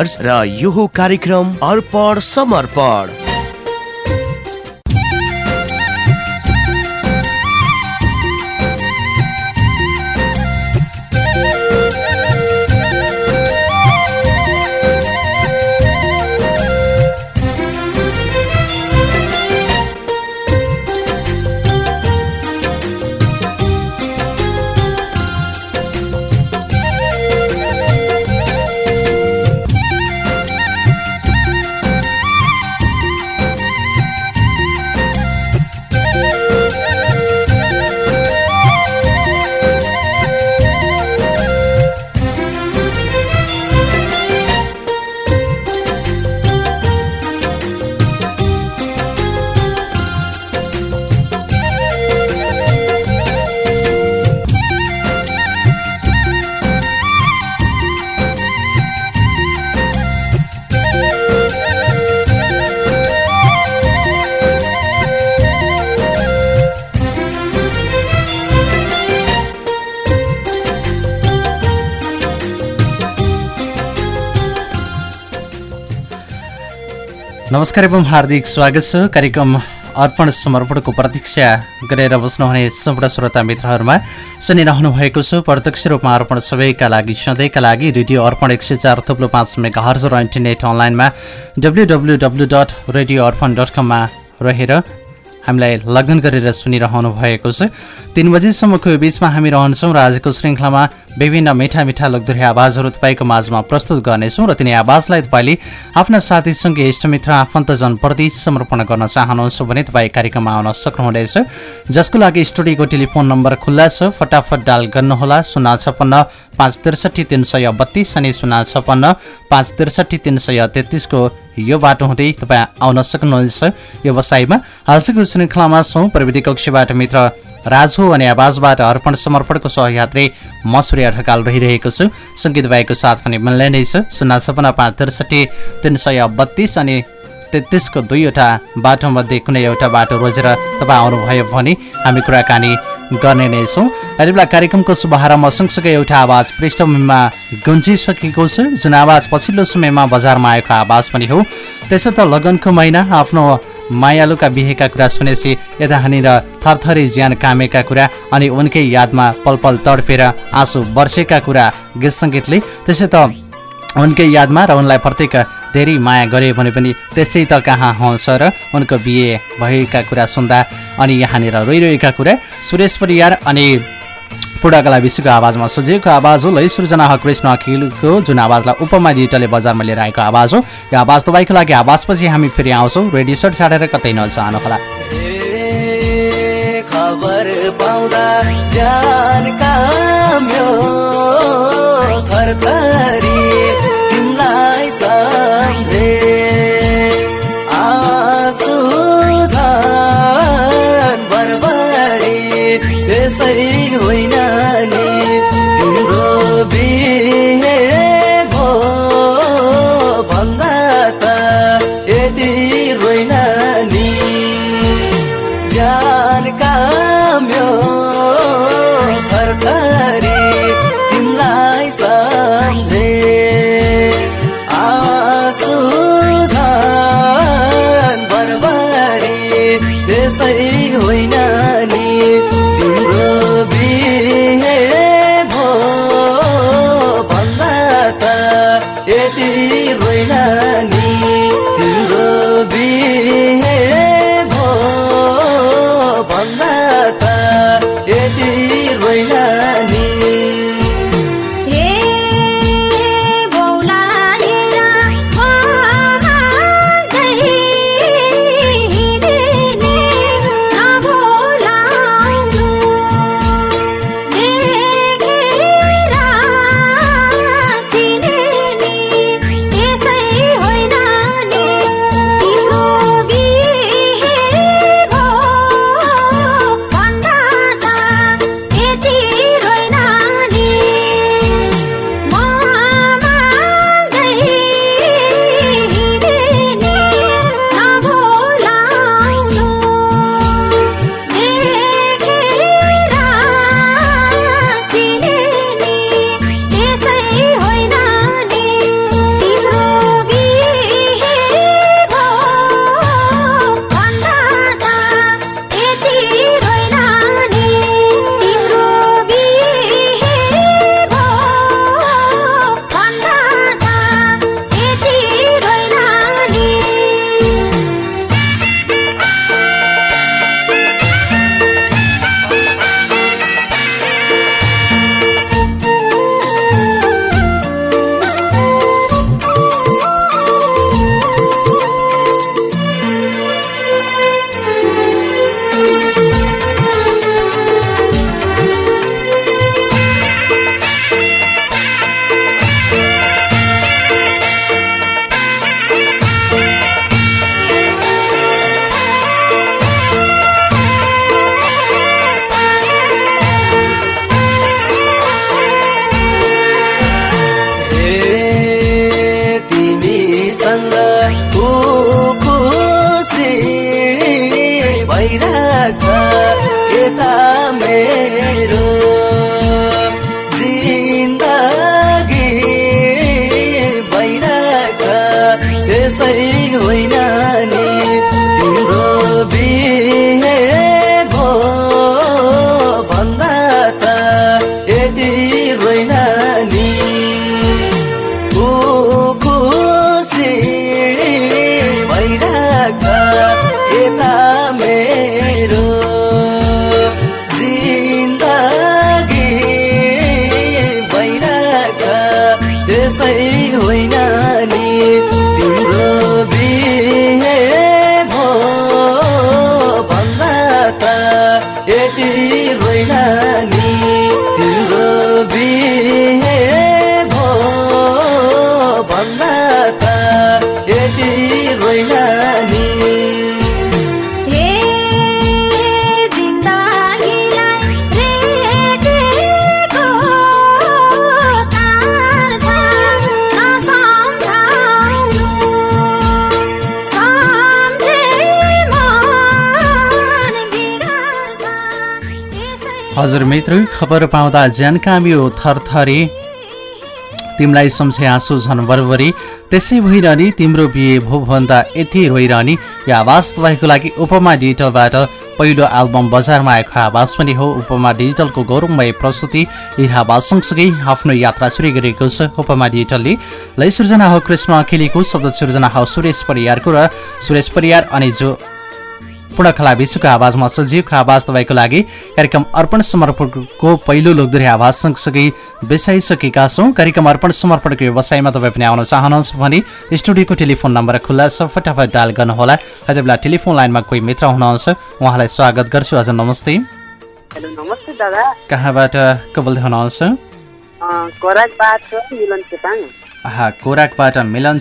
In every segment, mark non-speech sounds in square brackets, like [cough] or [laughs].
र यो कार्यक्रम अर्पण समर्पण। एवं हार्दिक स्वागत छ। कार्यक्रम अर्पण समर्पणको प्रतीक्षा गरेर बस्नुहुने सम्पूर्ण श्रोता मित्रहरूमा सुनिरहनु भएको छ। प्रत्यक्ष रूपमा अर्पण सबैका लागि सधैँका लागि रेडियो अर्पण एक सय चार थुप्रो पाँच मेगा हर्ज र इन्टरनेट अनलाइनमा W W W dot radio Arpan dot कममा रहेर हामीलाई लगन गरेर सुनिरहनु भएको छ। तिन बजीसम्मको बिचमा हामी रहन्छौँ र आजको श्रृङ्खलामा विभिन्न मिठा मिठा लोकधुरी आवाजहरू तपाईँको माझमा प्रस्तुत गर्नेछौँ र तिनी आवाजलाई तपाईँले आफ्ना साथीसँगै इष्टमित्र आफन्तजनप्रति समर्पण गर्न चाहनुहुन्छ भने तपाईँ कार्यक्रममा आउन सक्नुहुनेछ। जसको लागि स्टुडियोको टेलिफोन नम्बर खुल्ला छ। फटाफट डायल गर्नुहोला। शून्य छपन्न पाँच त्रिसठी तिन सय बत्तिस अनि शून्य छपन्न पाँच त्रिसठी तिन सय तेत्तिसको यो बाटो हुँदै तपाईँ आउन सक्नुहुन्छ व्यवसायमा। हालसको श्रृङ्खलामा छौँ। प्रविधि कक्षबाट मित्र राजु अनि आवाजबाट अर्पण समर्पणको सहयात्री म सूर्य ढकाल रहिरहेको छु। सङ्गीत भाइको साथ पनि मिल्ने नै छ। शून्य छपन्न पाँच त्रिसठी तिन सय बत्तिस अनि तेत्तिसको दुईवटा बाटोमध्ये कुनै एउटा बाटो रोजेर तपाईँ आउनुभयो भने हामी कुराकानी गर्ने नै छौँ। यति बेला कार्यक्रमको शुभारम्भ सँगसँगै एउटा आवाज पृष्ठभूमिमा गुन्जिसकेको छ। जुन आवाज पछिल्लो समयमा बजारमा आएको आवाज पनि हो। त्यसो त लगनको महिना आफ्नो मायालुका बिहेका कुरा सुनेपछि यताहाँनिर थरथरी ज्यान कामेका कुरा अनि उनकै यादमा पल पल तडपेर आँसु वर्षेका कुरा गीत सङ्गीतले। त्यसै त उनकै यादमा र उनलाई प्रत्येक धेरै माया गरे भने पनि त्यसै त कहाँ हँस र उनको बिहे भएका कुरा सुन्दा अनि यहाँनिर रोइरहेका कुरा। सुरेश परियार अनि पूर्णकला विश्वको आवाजमा सजिएको आवाज हो। लै सृजना कृष्ण अखिलको जुन आवाजलाई उपमा डिजिटलले बजारमा लिएर आएको आवाज हो। यो आवाज तपाईँको लागि आवाजपछि हामी फेरि आउँछौँ। रेडियो सर्ट छाडेर कतै नजानुहोला। खबर पाउँदा यति होइन नि। हे हजुर मित्र खबर पाउँदा ज्यान कामियो थरथरी। तिमीलाई सम्झे आँसु झन् बरबरी त्यसै भइरहने तिम्रो बिहे भो भन्दा यति रोइरहने यो आवाज तपाईँको लागि उपमा डिजिटलबाट पहिलो एल्बम बजारमा आएको आवाज पनि हो। उपमा डिजिटलको गौरवमय प्रस्तुति। यी आवाज सँगसँगै आफ्नो यात्रा सुरु गरेको छ उपमा डिजिटलले। लय सृजना हो कृष्ण अखिलीको शब्द सृजना हो सुरेश परियारको र सुरेश परियार अनि जो पूर्णकला विश्वको आवाजमा सजीवको आवाज तपाईँको लागि कार्यक्रम अर्पण समर्पणको पहिलो लोकदोरी आवाज सँगसँगै बिसाइसकेका छौँ। कार्यक्रम अर्पण समर्पणको व्यवसायमा तपाईँ पनि आउन चाहनुहुन्छ भने स्टुडियोको टेलिफोन नम्बर खुल्ला छ फटाफट डायल गर्नुहोला। यति बेला टेलिफोन लाइनमा कोही मित्र हुनुहुन्छ उहाँलाई स्वागत गर्छु। हजुर नमस्ते। कहाँबाट को बोल्दै हुनुहुन्छ? कोराकबाट मिलन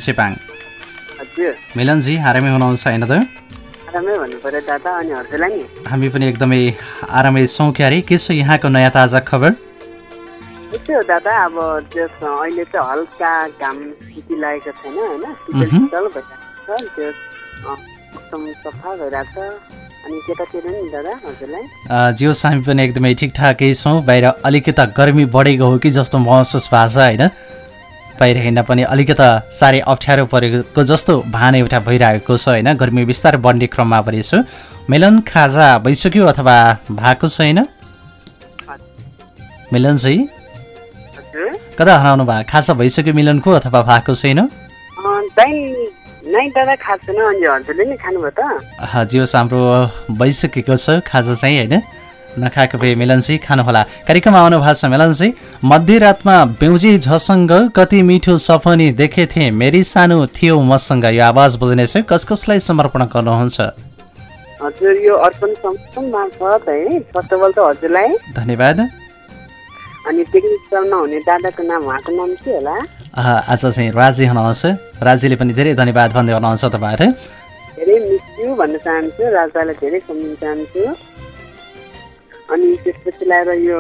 हजुर। मिलनजी आरामै हुनुहुन्छ होइन त? आरामै भन्नु पऱ्यो दादा अनि हजुरलाई नि हामी पनि एकदमै आरामै छौँ क्यारे। के छ यहाँको नयाँ ताजा खबर? यस्तै हो दादा अब त्यस अहिले चाहिँ हल्का घाम स्थिति लागेको छैन होइन? त्यो मौसम सफा भइरहेको छ। जियो हामी पनि एकदमै ठिकठाकै छौँ। बाहिर अलिकता गर्मी बढेको हो कि जस्तो महसुस भएको छ होइन? बाहिर हिँड्न पनि अलिकता साह्रै अप्ठ्यारो परेको जस्तो भान एउटा भइरहेको छ होइन। गर्मी बिस्तारै बढ्ने क्रममा पनि छु मिलन खाजा भइसक्यो अथवा भएको छैन मिलन चाहिँ? हजुर। कता हराउनु भएको खाजा भइसक्यो मिलनको अथवा भएको छैन? जियो हाम्रो भइसकेको छ खाजा चाहिँ होइन। नखाएको भए मिलनजी खानुहोला कार्यक्रममा आउनु भएको छ मिलनजी। मध्यरातमा बेउजी झसँग कति मिठो सपनी देखेथे मेरी सानो थियो मसँग। यो आवाज बुझ्नेछ कस कसलाई समर्पण गर्नुहुन्छ? हजुर यो अर्पण सम्पूर्ण मार्फत है। फर्स्ट अफ अल त हजुरलाई। धन्यवाद। अनि टेक्निक चल्न हुने दादाको नाम उहाँको नाम के होला? आज चाहिँ राजी हुनुहुन्छ। राजीले पनि धेरै धन्यवाद भन्दै हुनुहुन्छ तपाईँहरू। धेरै मिस यु भन्न चाहन्छु। राजालाई धेरै सम्झिन चाहन्छु। अनि त्यसपछि लगाएर यो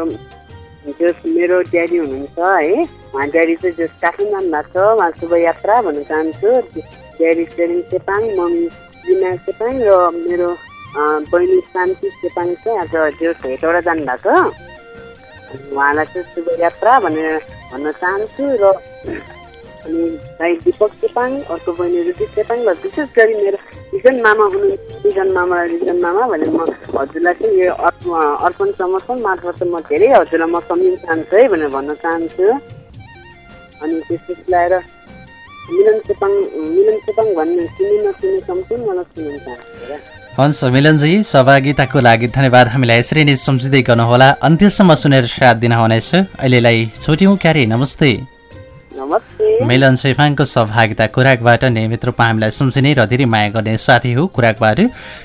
जस मेरो ड्याडी हुनुहुन्छ है उहाँ ड्याडी चाहिँ जस काठमाडौँ जानुभएको छ उहाँ शुभ यात्रा भन्न चाहन्छु। ड्याडी सेरिङ चेपाङ मम्मी जिना चेपाङ र मेरो बहिनी शान्ति चेपाङ चाहिँ आज जस हेटौँडा जानुभएको उहाँलाई चाहिँ शुभ यात्रा भनेर भन्न चाहन्छु र अनि भाइ दिपक चेपाङ अर्को बहिनी रुचि चेपाङ र विशेष गरी मेरो रिजन मामा हुनुहुन्छ रिजन मामा रिजन मामा भनेर म हजुरलाई चाहिँ यो अर्प- अर्पण समर्पण मार्फत म धेरै हजुरलाई म सम्झिन चाहन्छु है भनेर भन्न चाहन्छु। अनि त्यसपछि लगाएर मिलन चेपाङ मिलन चेपाङ भन्ने सुन्नु नसुन्ने सम्पूर्णलाई सुन्न चाहन्छु हुन्छ मिलनजी सहभागिताको लागि धन्यवाद। हामीलाई यसरी नै सम्झिँदै गर्नुहोला। अन्त्यसम्म सुनेर साथ दिनुहुनेछ। अहिलेलाई छुट्यौँ क्यारे। नमस्ते। नमस्ते। मिलन सेफाङको सहभागिता कुराकबाट नियमित रूपमा हामीलाई सम्झिने र धेरै माया गर्ने साथी हो कुराकबाट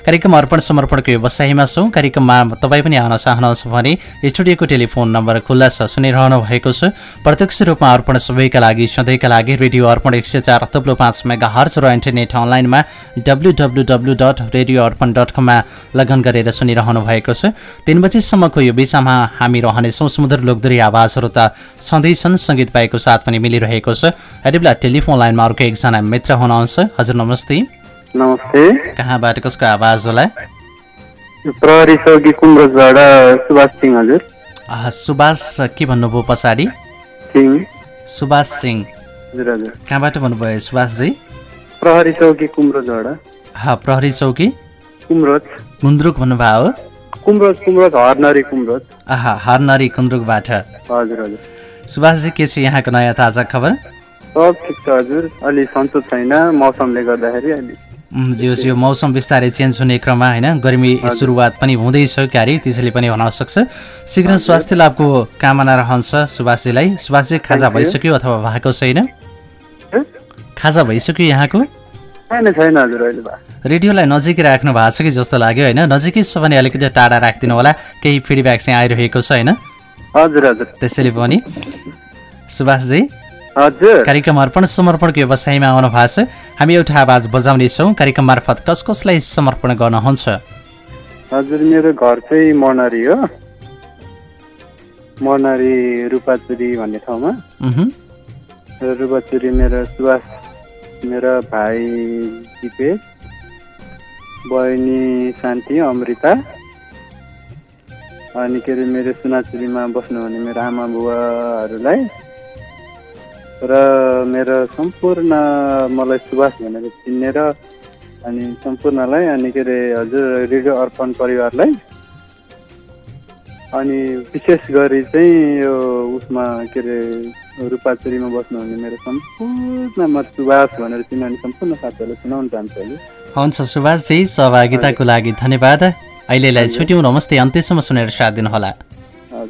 कार्यक्रम अर्पण समर्पणको व्यवसायमा छौँ। कार्यक्रममा तपाईँ पनि आउन चाहनुहुन्छ भने स्टुडियोको टेलिफोन नम्बर खुल्ला छ सुनिरहनु भएको छ। प्रत्यक्ष रूपमा अर्पण सबैका लागि सधैँका लागि रेडियो अर्पण एक सय चार तब्लो पाँच मेगा हर्च र इन्टरनेट अनलाइनमा W W W dot radio Arpan dot कममा लगन गरेर सुनिरहनु भएको छ। तिन बजीसम्मको यो बिचमा हामी रहनेछौँ। सुमधुर लोकदोरी आवाजहरू त छँदैछन्। सङ्गीत पाएको साथ पनि मिलिरहेको छ। यति बेला टेलिफोन लाइनमा अर्को एकजना मित्र हुनुहुन्छ। हजुर नमस्ते। नमस्ते। कहाँबाट कसको आवाज होला? प्रहरी चौकी कुम्रोजबाट सुभाष सिंह हजुर। सुभाष के भन्नुभयो पछाडि? सुभाष सिंह। कहाँबाट भन्नुभयो सुभाषजी? प्रहरी चौकी कुम्रोजबाट प्रहरी चौकी। कुम्रोज गुन्द्रुक भन्नुभयो? कुम्रोज कुम्रोज हरनरी कुम्रोज हरनरी कुन्द्रुकबाट। हजुर हजुर। सुभाषजी के छ यहाँको नयाँ ताजा खबर? सब ठिक छ हजुर। अलि सन्चो छैन मौसमले गर्दाखेरि अलि। जे होस् यो मौसम बिस्तारै चेन्ज हुने क्रममा होइन? गर्मी सुरुवात पनि हुँदैछ क्यारे त्यसैले पनि हुन सक्छ। शीघ्र स्वास्थ्य लाभको कामना रहन्छ सुभाषजीलाई। सुभाषजी खाजा. भइसक्यो अथवा भएको छैन? खाजा भइसक्यो यहाँको? रेडियोलाई नजिकै राख्नु भएको छ कि जस्तो लाग्यो होइन? नजिकै छ भने अलिकति टाढा राखिदिनु होला। केही फिडब्याक चाहिँ आइरहेको छ होइन? हजुर हजुर। त्यसैले पनि। सुभाषजी कार्यक्रम अर्पण समर्पणको व्यवसायमा आउनु भएको छ। हामी एउटा आवाज बजाउनेछौँ। कार्यक्रम मार्फत कस कसलाई समर्पण गर्नुहुन्छ हजुर मेरो घर चाहिँ मनारी हो। मनारी रूपाचुरी भन्ने ठाउँमा। रूपाचुरी मेरो सुभाष मेरो भाइ दिपेश बहिनी शान्ति अमृता। अनि के अरे मेरो सुनाचुरीमा बस्नुहुने मेरो आमा बुवाहरूलाई। र मेरो सम्पूर्ण मलाई सुभाष भनेर चिन्ने र अनि सम्पूर्णलाई अनि के अरे हजुर रेडियो अर्पण परिवारलाई। अनि विशेष गरी चाहिँ यो उसमा के अरे रूपाचुरीमा बस्नुहुने मेरो सम्पूर्ण म सुभाष भनेर चिनाउने सम्पूर्ण साथीहरूलाई सुनाउन चाहन्छु अहिले। हुन्छ सुभाषजी सहभागिताको लागि धन्यवाद। अहिलेलाई छुट्यौँ नमस्ते अन्त्यसम्म सुनेर साथ दिनुहोला।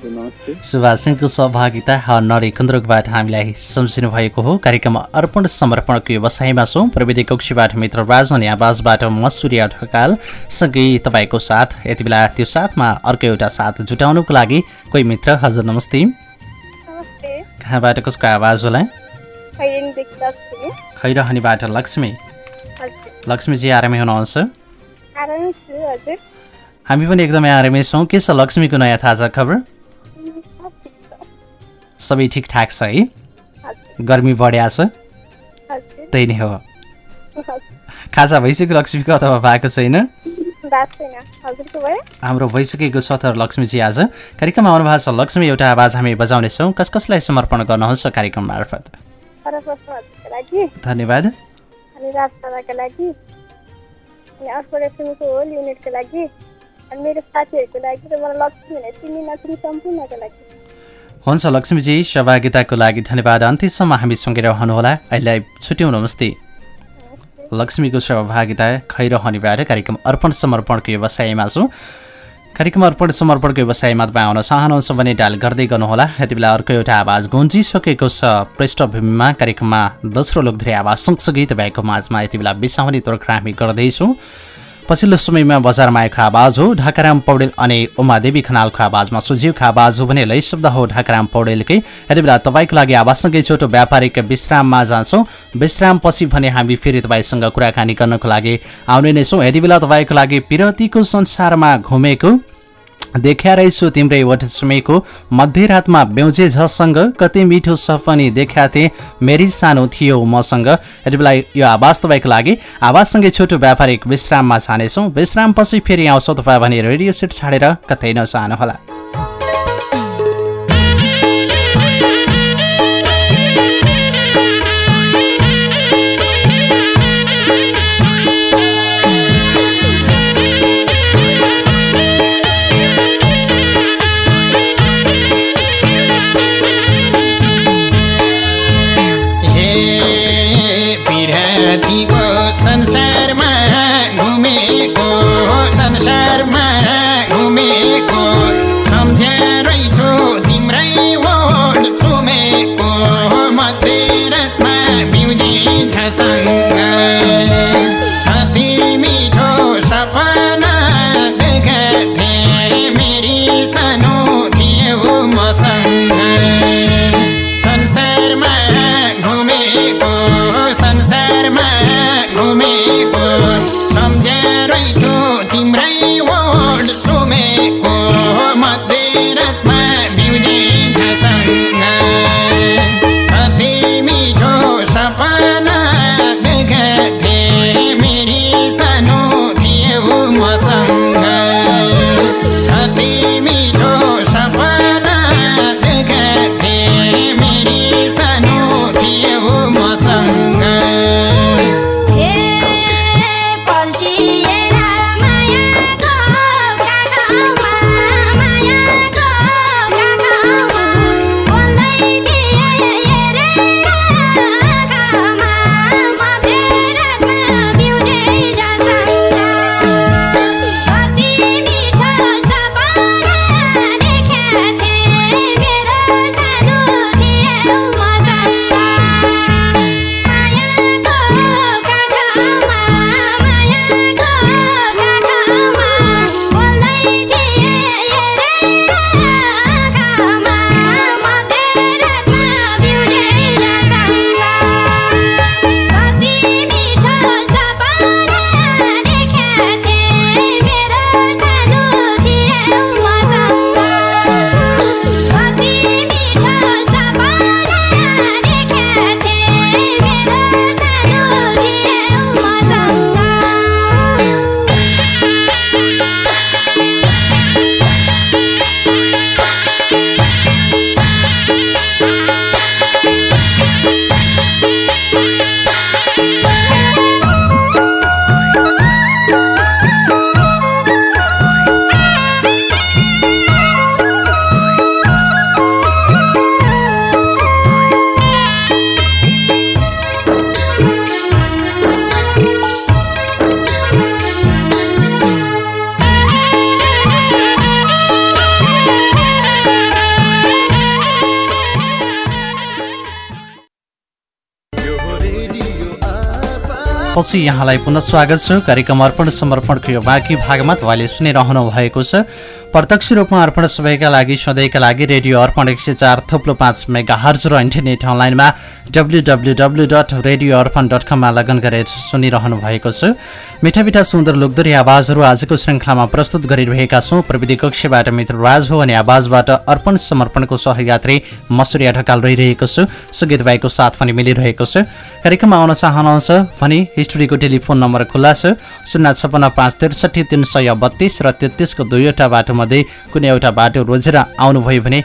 हजुर नमस्ते सुभाष सिंहको सहभागिता नरे कुन्द्रुकबाट हामीलाई सम्झिनु भएको हो। कार्यक्रम अर्पण समर्पणको व्यवसायमा छौँ। प्रविधि कक्षीबाट मित्र राज अनि आवाजबाट म सूर्य ढकाल। सँगै तपाईँको साथ यति बेला त्यो साथमा अर्को एउटा साथ जुटाउनुको लागि कोही मित्र? हजुर नमस्ते। कहाँबाट कसको आवाज होला? खैरहनीबाट लक्ष्मी। लक्ष्मीजी आरामै हुनुहुन्छ? हामी पनि एकदमै आरामै छौँ। के छ लक्ष्मीको नयाँ ताजा खबर? सबै ठिकठाक छ है? गर्मी बढ्या छ। त्यही नै हो। खाजा भइसक्यो लक्ष्मीको अथवा भएको छैन हाम्रो भइसकेको छ त लक्ष्मीजी आज। कार्यक्रममा आउनु भएको छ लक्ष्मी एउटा आवाज हामी बजाउनेछौँ कस कसलाई समर्पण गर्नुहुन्छ कार्यक्रम मार्फत? धन्यवाद। अनि अर्को होल लागि अनि मेरो साथीहरूको लागि र मलाई लक्ष्मी भनेर चिन्ने नचिने सम्पूर्णको लागि। हुन्छ लक्ष्मीजी सहभागिताको लागि धन्यवाद। अन्त्यसम्म हामी सँगै रहनुहोला। अहिलेलाई छुट्यौँ नमस्ते लक्ष्मीको सहभागिता खैरहनीबाट कार्यक्रम अर्पण समर्पणको व्यवसायमा छौँ। कार्यक्रम अर्पण समर्पणको व्यवसायमा तपाईँ आउन चाहनुहुन्छ भने डायल गर्दै गर्नुहोला। यति बेला अर्को एउटा आवाज गुन्जिसकेको छ। पृष्ठभूमिमा कार्यक्रममा दोस्रो लोकधरी आवाज सँगसँगै तपाईँको माझमा यति बेला बिसाउने तर्खर हामी गर्दैछौँ। पछिल्लो समयमा बजारमा आएको आवाज हो ढाकाराम पौडेल अनि उमादेवी खनालको आवाजमा सुझिउको आवाज हो भने लय शब्द हो ढाकाराम पौडेलकै। यति बेला तपाईँको लागि आवाजसँगै छोटो व्यापारिक विश्राममा जान्छौँ। विश्रामपछि भने हामी फेरि तपाईँसँग कुराकानी गर्नको लागि आउने नै छौँ। यति बेला तपाईँको लागि पिरतीको संसारमा घुमेको देखा रहेछु तिम्रै वट मध्यरातमा बेउजे झसँग कति मिठो सपनी देखा थिएँ मेरी सानो थियो मसँग। यति बेला यो आवाज तपाईँको लागि। आवाजसँगै छोटो व्यापारिक विश्राममा जानेछौँ विश्रामपछि फेरि आउँछौँ तपाईँ भने रेडियो सेट छाडेर कतै नजानुहोला विरामपछि यहाँलाई पुनः स्वागत छ। कार्यक्रम अर्पण समर्पणको यो बाँकी भागमा तपाईँले सुनिरहनु भएको छ। प्रत्यक्ष रूपमा अर्पण सबैका लागि सधैँका लागि रेडियो अर्पण एक सय चार थुप्लो पाँच मेगा हर्ज र इन्टरनेट अनलाइनमा W W dot radio Arpan dot कममा लगन गरेर सुनिरहनु भएको छ। मिठा मिठा सुन्दर लोकदोरी आवाजहरू आजको श्रृङ्खलामा प्रस्तुत गरिरहेका छौँ। प्रविधि कक्षबाट मित्र राज हो अनि आवाजबाट अर्पण समर्पणको सहयात्री मसुरिया ढकाल रहिरहेको छु। सुगीत भाइको साथ पनि मिलिरहेको छ। कार्यक्रममा आउन चाहनुहुन्छ भने स्टुडियोको टेलिफोन नम्बर खुल्ला छ। शून्य छपन्न पाँच त्रिसठी तिन सय बत्तिस र तेत्तिसको दुईवटा बाटोमध्ये कुनै एउटा बाटो रोजेर आउनुभयो भने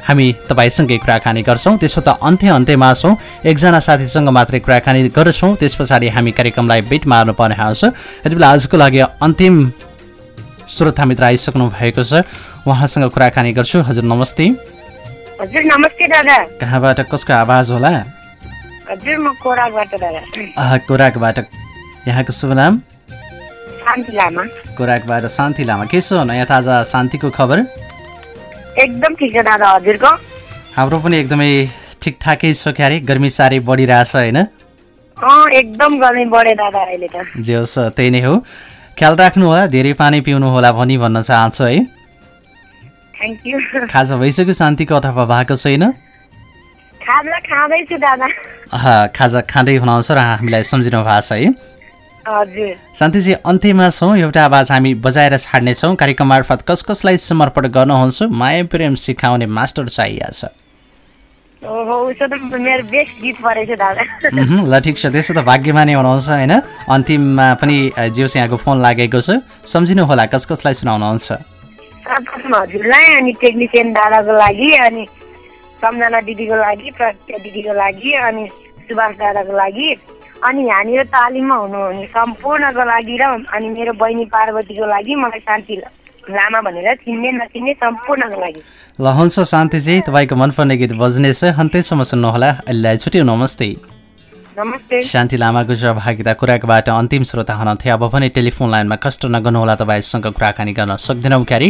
हामी तपाईँसँगै कुराकानी गर्छौँ। त्यसो त अन्त्य अन्त्यमा छौँ। एकजना साथीसँग मात्रै कुराकानी गर्छौँ। त्यस पछाडि हामी कार्यक्रमलाई बिट मार्नुपर्ने आउँछ। यति बेला आजको लागि अन्तिम श्रोता मित्र आइसक्नु भएको छ। उहाँसँग कुराकानी गर्छु। हजुर नमस्ते। हजुर नमस्ते दादा। कहाँबाट कसको आवाज होला? हजुर म कोराकबाट दादा। कोराकबाट यहाँको शुभ नाम? शान्ति लामा। कोराकबाट शान्ति लामा। के छ नयाँ ताजा शान्तिको खबर? एकदम ठिक छ दादा हजुरको? हाम्रो पनि एकदमै ठिकठाकै छ क्यारे गर्मी साह्रै बढिरहेछ होइन? एकदम गर्मी बढ्यो दादा अहिले त। जे होस् त्यही नै हो। ख्याल राख्नु होला धेरै पानी पिउनु होला भनी भन्न चाहन्छु है। थ्याङ्क यू [laughs] खाजा भइसक्यो शान्तिको अथवा भएको छैन? खाजा खाँदै हुनुहुन्छ र हामीलाई सम्झिनु भएको छ है। शान्तिजी अन्त्यमा छौँ। एउटा आवाज हामी बजाएर छाड्नेछौँ। कार्यक्रम मार्फत कस कसलाई समर्पण गर्नुहुन्छ माया प्रेम सिकाउने मास्टर चाहिएको छ। ल ठिक छ। त्यसो त भाग्यमानी हुनुहुन्छ होइन? अन्तिममा पनि जियोस् यहाँको फोन लागेको छ। सम्झिनु होला कस कसलाई सुनाउनुहुन्छ हजुरलाई अनि टेक्निसियन दादाको लागि अनि सम्झना दिदीको लागि प्रत्या दिदीको लागि अनि सुभाष दादाको लागि। अनि यहाँनिर तालिममा हुनुहुने सम्पूर्णको लागि र अनि मेरो बहिनी पार्वतीको लागि मलाई शान्ति लामा भनेर चिन्ने नचिन्ने सम्पूर्णको लागि। ल हुन्छ शान्तिजी तपाईँको मनपर्ने गीत बज्नेछ अन्त्यसम्म सुन्नुहोला। अहिलेलाई छुट्यो नमस्ते। शान्ति लामाको सहभागिता कुराबाट अन्तिम श्रोता हुनुहुन्थ्यो। अब पनि टेलिफोन लाइनमा कष्ट नगर्नुहोला तपाईँसँग कुराकानी गर्न सक्दैनौँ क्यारी।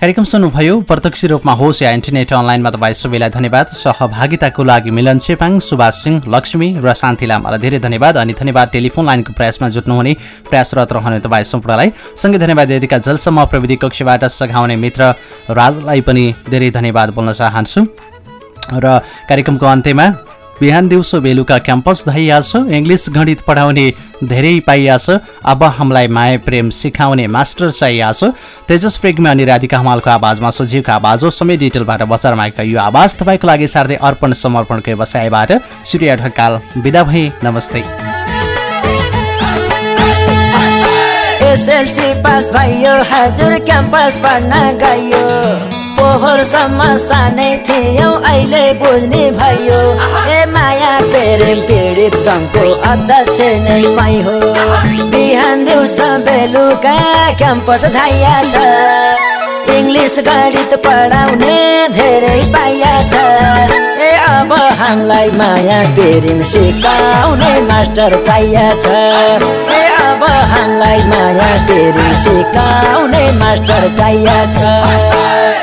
कार्यक्रम सुन्नुभयो। प्रत्यक्ष रूपमा होस् या इन्टरनेट अनलाइनमा तपाईँ सबैलाई धन्यवाद। सहभागिताको लागि मिलन चेपाङ सुभाष सिंह लक्ष्मी र शान्ति लामालाई धेरै धन्यवाद अनि धन्यवाद टेलिफोन लाइनको प्रयासमा जुट्नुहुने प्रयासरत रहने तपाईँ सम्पूर्णलाई। सँगै धन्यवाद यदिका जलसम्म प्रविधि कक्षबाट सघाउने मित्र राजलाई पनि धेरै धन्यवाद बोल्न चाहन्छु। र कार्यक्रमको अन्त्यमा बिहान दिउँसो बेलुका क्याम्पस धाइया छ इङ्ग्लिस गणित पढाउने धेरै पाइया छ अब हामीलाई माया प्रेम सिकाउने मास्टर चाहिएको छ तेजस प्रेग्मी अनि राधिका हमालको आवाजमा सजीवको आवाज हो समय डिटेलबाट बचारमा आएका यो आवाज तपाईँको लागि सार्दै अर्पण समर्पणको व्यवसायबाट सूर्य ढकाल। बिदा भई नमस्ते। एसएलसी पास भयो हजुर क्याम्पस पढ्न गयो। पोहोरसम्म सानै थियौ। अहिले बुझ्ने भयो। ए माया प्रेम पीडित सङ्घको अध्यक्ष नै मै हो। बिहान दिउँसो बेलुका क्याम्पस धाइया छ। इङ्ग्लिस गणित पढाउने धेरै पाइया छ। ए अब हामीलाई माया प्रेम सिकाउने मास्टर चाहिया छ। ए अब हामीलाई माया प्रेम सिकाउने मास्टर चाहिया छ।